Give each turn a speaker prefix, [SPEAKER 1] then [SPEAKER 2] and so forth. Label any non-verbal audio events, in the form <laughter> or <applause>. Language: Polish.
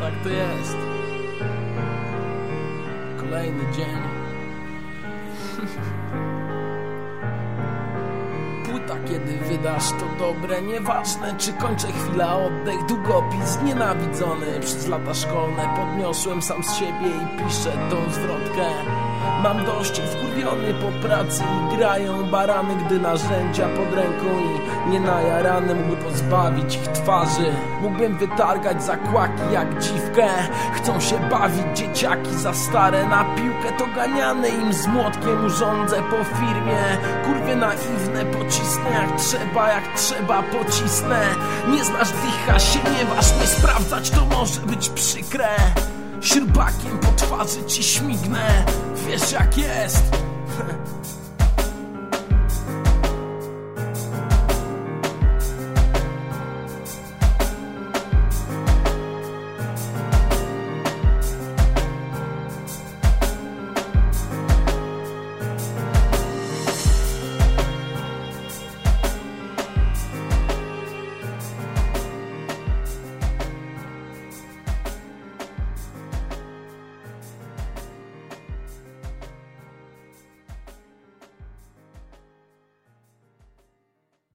[SPEAKER 1] tak to jest. Kolejny dzień. <laughs> Płyta kiedy wydasz to dobre Nieważne czy kończę chwila oddech Długopis nienawidzony Przez lata szkolne podniosłem sam z siebie I piszę tą zwrotkę Mam dość wkurwiony po pracy I grają barany Gdy narzędzia pod ręką I nie najarany mógłby pozbawić ich twarzy. Mógłbym wytargać zakłaki jak dziwkę. Chcą się bawić dzieciaki za stare. Na piłkę to ganiane. Im z młotkiem Urządzę po firmie. Kurwy naiwne pocisnę jak trzeba Jak trzeba pocisnę. Nie znasz dycha się nie waż Nie sprawdzać to może być przykre. Śrubakiem po twarzy ci śmignę jak jest <laughs>